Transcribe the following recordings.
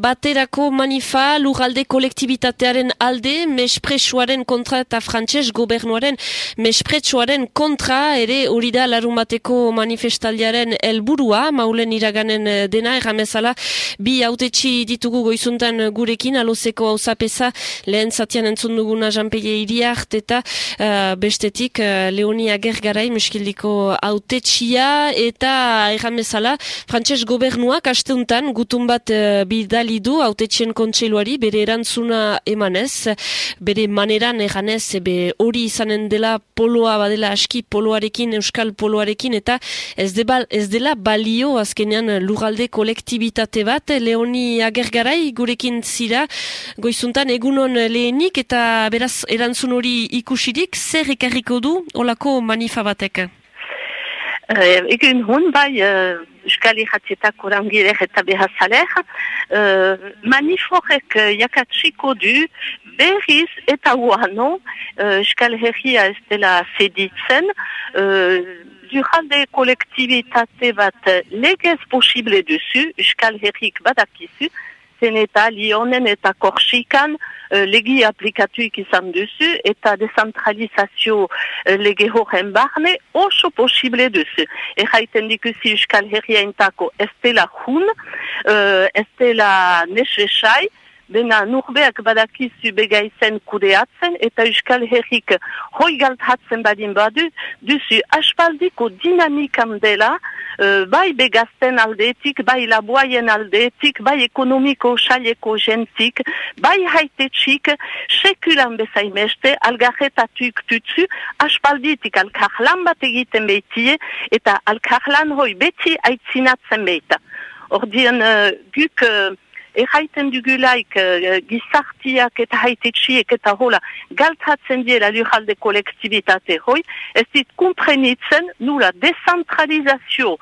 Baterako manifa lugalde kolektibitatearen alde, mespresuaren kontra eta frantses gobernuaren mespresuaren kontra. Ere hori da larumateko manifestaldiaren helburua. Maulen iraganen eh, dena, erramezala, bi autetxi ditugu goizuntan gurekin, alozeko hausapesa lehen zatian entzun duguna janpeie iriart eta uh, bestetik uh, Leonia Gergarai muskildiko autetxia eta erramezala, frantses gobernuak asteuntan gutun bat uh, bidali bidali du autetxien kontseiluari bere erantzuna emanez, bere maneran eganez, be hori izanen dela poloa badela aski poloarekin, euskal poloarekin, eta ez, deba, ez dela balio azkenean lugalde kolektibitate bat, Leoni Agergarai gurekin zira, goizuntan egunon lehenik eta beraz erantzun hori ikusirik, zer ekarriko du olako manifa batek? Uh, egun hon bai, uh, Euskal Iratietak orangirek eta behazalek, uh, maniforek uh, jakatsiko du berriz eta uano uh, Euskal Herria ez dela seditzen, uh, duralde kolektibitate bat legez posible duzu, Euskal Herrik badakizu, zen eta Lionen eta Korsikan uh, legi aplikatuik izan duzu eta decentralizazio uh, lege horren barne oso posible duzu. Erraiten dikusi Euskal Herria intako ez dela hun, uh, ez dela nesesai, Bena nurbeak badakizu begaizen kudeatzen eta Euskal Herrik hoi galthatzen badin badu, duzu aspaldiko dinamikan dela, uh, bai begazten aldetik, bai laboaien aldetik, bai ekonomiko xaleko jentik, bai haitetxik, sekulan bezaimeste, algarretatuk tutsu, aspalditik alkarlan bat egiten behitie, eta alkarlan hoi beti aitzinatzen behita. Ordien uh, guk... Uh, erraiten dugulaik uh, gizartiak eta haitetxiek eta hola galtatzen diela lujalde kolektibitate hoi, ez dit kumprenitzen nula decentralizazio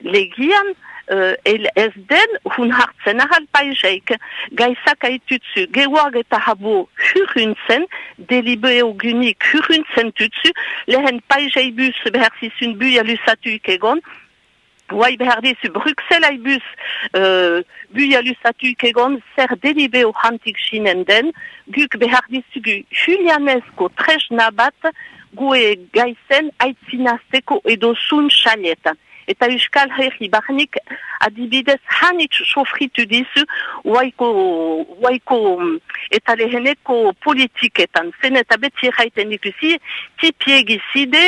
legian uh, ez den hun hartzen ahal paiseik gaizak aitutzu gehuag eta habo hurruntzen delibeo gunik hurruntzen tutzu lehen paisei bus behar zizun buia lusatuik egon Guai behar dizu Bruxelles aibuz uh, buia lusatuik egon zer delibeo hantik sinen den, guk behar dizugu Julianesko tresna bat gue gaizen aitzinazteko edo sun xalietan. Eta Euskal Herri barnik adibidez hanitz sofritu dizu waiko, waiko eta leheneko politiketan. Zen eta beti erraiten ikusi, tipiegizide,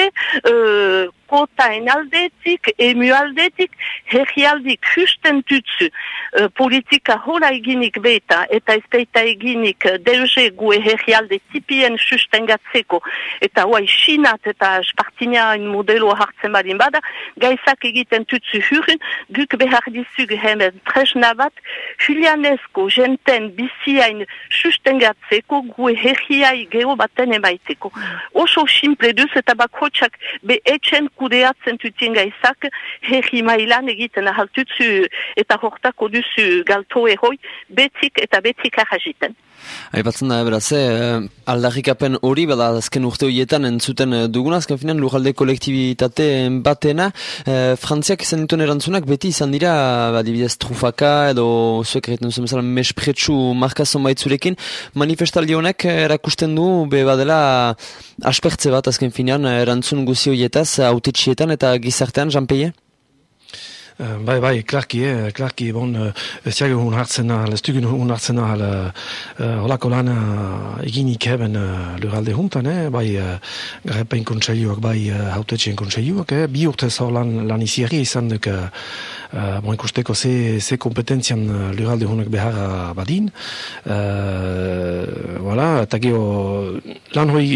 uh, kota aldetik, emu aldetik, herrialdik justen uh, politika hola eginik beta, eta ez beita eginik uh, deuze gue herrialde tipien justen gatzeko, eta huai sinat eta spartinean modelo hartzen badin bada, gaizak egiten tutsu hurun, guk behar dizug hemen tresna bat, julianesko jenten biziain justen gatzeko, gue herriai geho baten emaiteko. Oso simple duz, eta bakotxak be etxen kudeatzen tutien gaizak, herri mailan egiten ahaltutzu eta hortako duzu galto eroi, betik eta betik ahaziten. Aipatzen da, beraz, eh, aldarrikapen hori, bada azken urte horietan entzuten eh, duguna, azken finan lujalde kolektibitate batena, eh, frantziak izan dituen erantzunak beti izan dira, badibidez, trufaka edo zuek egiten zuen bezala mespretsu markazon baitzurekin, manifestaldi honek erakusten du, be badela aspertze bat azken finan erantzun guzi horietaz, autetxietan eta gizartean, Jean Uh, bai, bai, klarki, eh, klarki, bon, uh, ez jago hun hartzen ahal, ez dugun hun hartzen ahal, uh, holako lan eginik eben uh, luralde huntan, eh? bai, uh, garrepein kontseilioak, bai, uh, hautetxien kontseilioak, eh? bi urte zau lan, lan iziari izan duk, uh, uh, bon, ikusteko ze, ze kompetentzian uh, luralde hunak behar badin, uh, voilà, eta geho, lan hoi,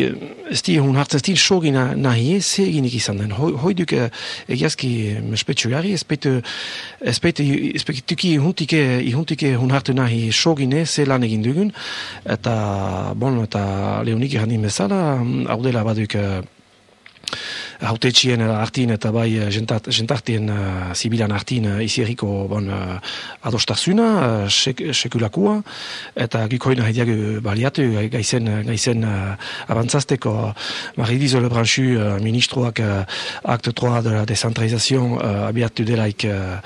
ez di hun hartzen, ez di sogin nahi, ze eginik izan den, hoi, hoi duk, uh, egiazki, mespetxo gari, ez ez bete ez bete tuki ihuntike ihuntike hun hartu nahi sogine ze lan egin dugun. Eta bon eta leonik errandin bezala hau dela baduk hautetxien artin eta bai jentartien uh, zibilan artin uh, izierriko bon, uh, adostarzuna, uh, sek, sekulakua, eta gikoina hediago baliatu gaizen, gaizen uh, abantzazteko Maridizo Lebranchu uh, ministroak uh, akte 3 de la decentralizazio uh, abiatu delaik uh,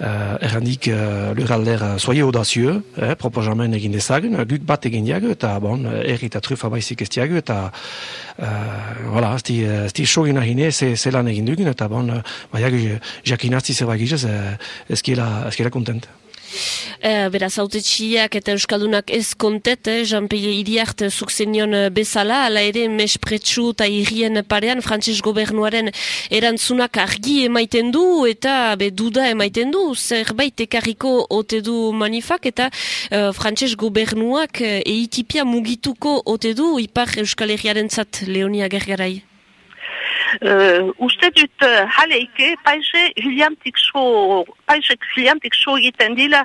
uh, errandik uh, luralder uh, soie audazio, eh, proposamen egin dezagun, guk bat egin diago, eta bon, erri eta trufa baizik ez diago, eta uh, voilà, ez di sogin ahine, ze, ze lan egin dugun, eta bon, baiak jakinatzi zerbait gizaz, ez kiela kontent. E, beraz, autetxiak eta euskaldunak ez kontet, eh, Jean-Pierre Iriart zukzenion eh, bezala, ala ere mespretsu eta irien parean, frantses gobernuaren erantzunak argi emaiten du, eta be duda emaiten du, zerbait ekarriko ote du manifak, eta uh, frantses gobernuak eitipia mugituko ote du, ipar euskal herriaren zat, Leonia Gergarai. Uh, uste dut uh, jaleike, paize hiliantik so, paize hiliantik so egiten dila,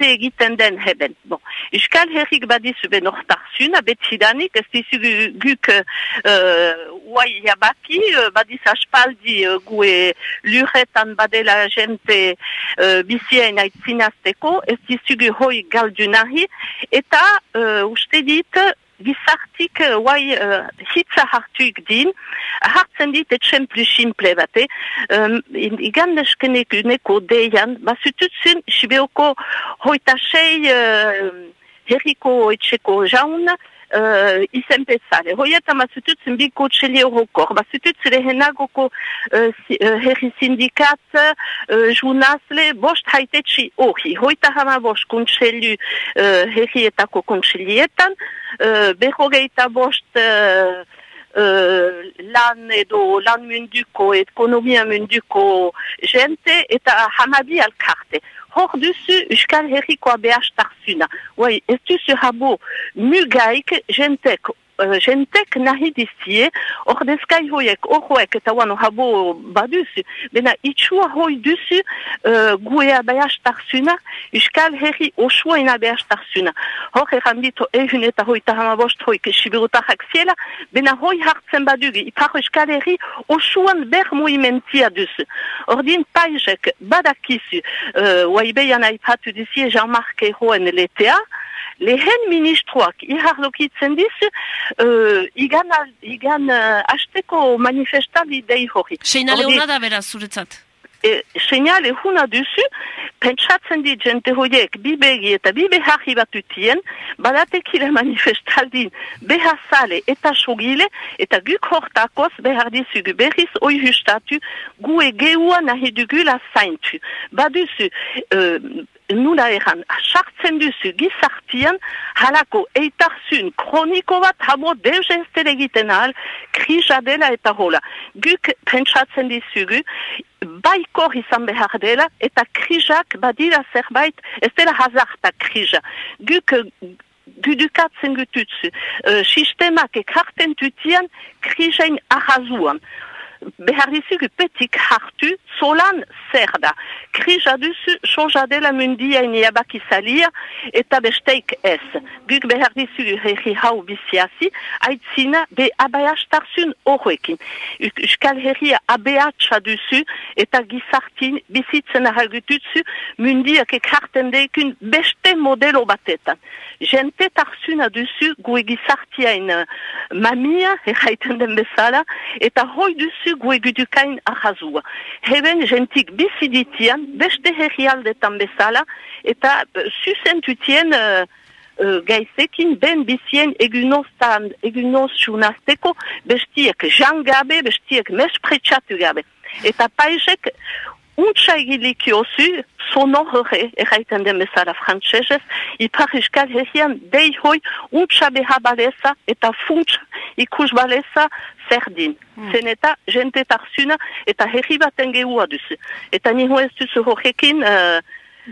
ze egiten den heben. Bon. Euskal herrik badizu ben ortarzun, abetzidanik, ez dizu guk uh, uai jabaki, uh, badiz aspaldi uh, gue luretan badela jente uh, bizien aitzinazteko, ez dizu gu hoi galdunahi, eta uh, uste dit, gizartik uh, guai uh, hitza hartuik din, hartzen dit etxen plus simple bate, um, igan neskenek uneko deian, basututzen sibeoko hoita uh, herriko etxeko jaun, uh, izen bezale. Hoieta mazututzen biko txeli horokor, mazututzen lehenagoko uh, uh, herri sindikat, uh, junazle, bost haitetxi hori. Hoita hama bost kuntselu uh, herrietako kuntselietan, uh, behogeita bost uh, Uh, lan edo lan munduko, ekonomia munduko jente eta hamabi alkarte hor duzu Euskal Herrikoa behastarzuna. Oai, ez duzu habo mugaik jentek jentek nahi dizie, ordezkai hoiek, horroek eta wano habo baduzu, bena itxua hoi duzu uh, guea behastarzuna, Euskal Herri osua ina behastarzuna. Hor errandito ehun eta hoi tahamabost hoi kesibirutajak ziela, bena hoi hartzen badugi, ipar Euskal Herri osuan ber moimentia duzu. Ordin paizek badakizu, uh, waibeian aipatu dizie Jean-Marc Eroen letea, lehen ministroak iharlokitzen dizu, uh, igan, igan uh, asteko manifestali dei hori. Seinale hona da beraz, zuretzat? E, seinale huna duzu, pentsatzen di jente horiek bibegi eta bibeharri bat utien, badatekile manifestaldin behazale eta sogile, eta guk hortakoz behar dizugu berriz oi justatu, gu egeua nahi dugula zaintu. Baduzu, uh, nula erran, sartzen duzu gizartian, halako eitarzun kroniko bat habo deus ez egiten ahal, krisa dela eta hola. Guk pentsatzen dizugu, baikor izan behar dela, eta krisak badira zerbait, ez dela hazarta krisa. Guk gudukatzen gututzu, uh, sistemak ekarten tutian, krisain ahazuan behar dizugu petik hartu, solan zer da. Krisa duzu, soja dela mundia iniabaki salia, eta besteik ez. Guk behar dizugu herri hau biziazi, aitzina be abayastarzun horrekin. Euskal herria abeatsa duzu, eta gizartin bizitzen ahagututzu, mundiak ekarten deikun beste modelo batetan. Jente tarzuna duzu, gue gizartiain mamia, erraiten den bezala, eta hoi duzu guegudukain ahazua. Heben jentik biziditian, beste herrialdetan bezala, eta zuzentutien uh, uh, gaizekin ben bizien egunostan, egunos sunazteko, bestiek jangabe, bestiek mespretsatu gabe. Eta paizek untsa egilik jozu, sonorre, erraiten den bezala frantzesez, ipar iskal herrian dei hoi untsa beha baleza eta funtsa ikus baleza zerdin. Hmm. Zen eta jente tarzuna eta herri baten gehua duzu. Eta niho ez duzu horrekin uh,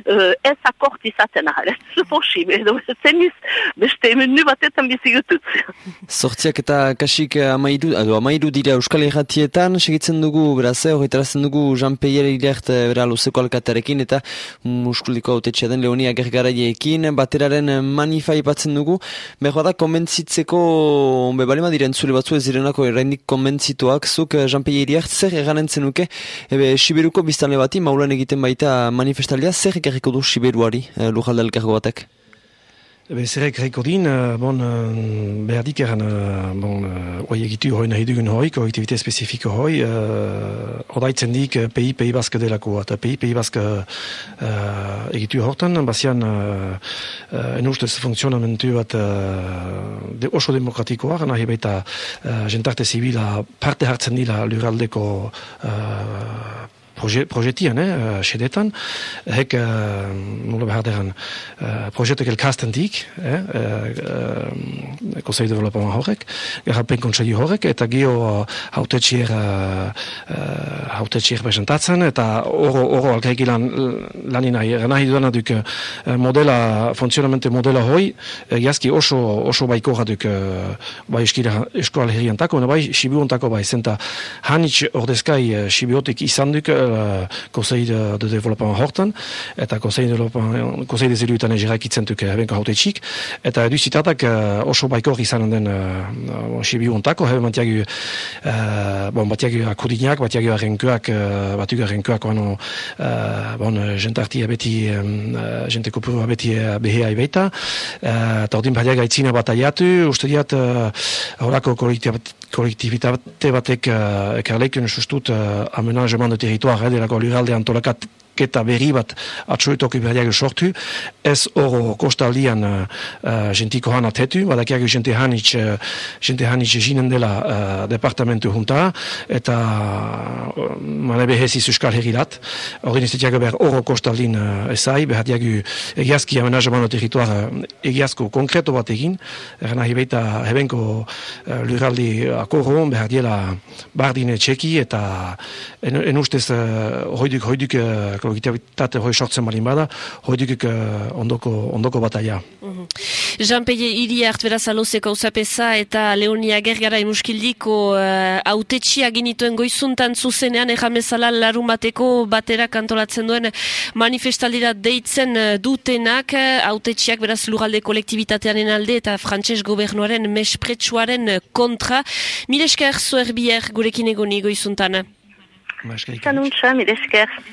ez akort izaten ahal, ez posible, edo zeniz beste emenu batetan bizigutut. Sortziak eta kasik amairu, edo amairu dira Euskal Herratietan, segitzen dugu, beraz, horretarazten dugu Jean Pierre Ilert, bera, luzeko alkatarekin, eta muskuliko autetxea den Leonia Gergaraiekin, bateraren manifai batzen dugu, behar da, konbentzitzeko, bebalema diren zule batzu ez direnako erraindik konbentzituak, zuk Jean Pierre Ilert, zer eganen zenuke, ebe, Siberuko biztanle bati, maulan egiten baita manifestalia, zer ekarriko du Siberuari, eh, lujalda elkargo batek? Ebe, zerek reiko din, uh, bon, behar dik eran, bon, uh, oi egitu hoi nahi dugun hoi, kolektivite spezifiko hoi, uh, odaitzen dik PI, PI Baske delako, eta PI, PI Baske uh, egitu hortan, bazian, uh, en ustez funksionamentu bat uh, de oso demokratikoa, nahi baita uh, jentarte zibila parte hartzen dila luraldeko uh, projetian, eh, sedetan, hek, uh, nola behar deran, uh, projetek elkasten dik, eh, uh, konsei developament horrek, garrapen konsei horrek, eta gio hautetxier uh, hautetxier presentatzen, eta oro, oro alkaiki lan, lanin nahi, nahi duena duk uh, modela, funzionamente modela hoi, egiazki oso, oso baiko duk bai eskira eskoal herriantako, bai sibiuntako bai, zenta hanitz ordezkai sibiotik izan duk, uh, Conseil de, de Développement hortan, eta Conseil de Développement, Conseil des Éluitan egirakitzen duk ebenko haute txik, eta edu zitatak uh, oso baikor izan den uh, sibi untako, heben batiagu, uh, bon, batiagu akudinak, batiagu arrenkoak, uh, batiagu arrenkoak, uh, bon, jentartia beti, um, uh, jente kopuru beti uh, behea ibeita, uh, eta ordin batiaga itzina bataiatu, uste diat, uh, horako kolektibitate batek uh, ekarleikun sustut uh, amenageman de territoire, eh, delako lurralde antolakat eta berri bat atxoetoki berriak sortu, ez oro kostaldian uh, uh, jentiko hana tetu, badakiak jente hanitz, uh, jente hanitz jinen dela uh, departamentu junta, eta uh, mane behezi euskal herrilat, hori niztetiak behar oro kostaldin uh, ezai, behar diagu egiazki amenageman de territoire egiazko konkreto bat egin, erna hibeita hebenko uh, lurraldi akorron, behar diela bardine txeki, eta en, en ustez uh, hoiduk, hoiduk uh, kolektibitate hoi sortzen malin bada, hoiduk uh, ondoko, ondoko bataia. Mm -hmm. Jean-Peie Iri beraz alozeko uzapesa eta Leonia Gergara emuskildiko uh, autetxia ginituen goizuntan zuzenean erramezala larumateko batera kantolatzen duen manifestaldira deitzen uh, dutenak autetxiak beraz lugalde kolektibitatearen alde eta frantses gobernuaren mespretsuaren kontra. Miresker zuer bier gurekin egoni goizuntan. Kanuntza, miresker.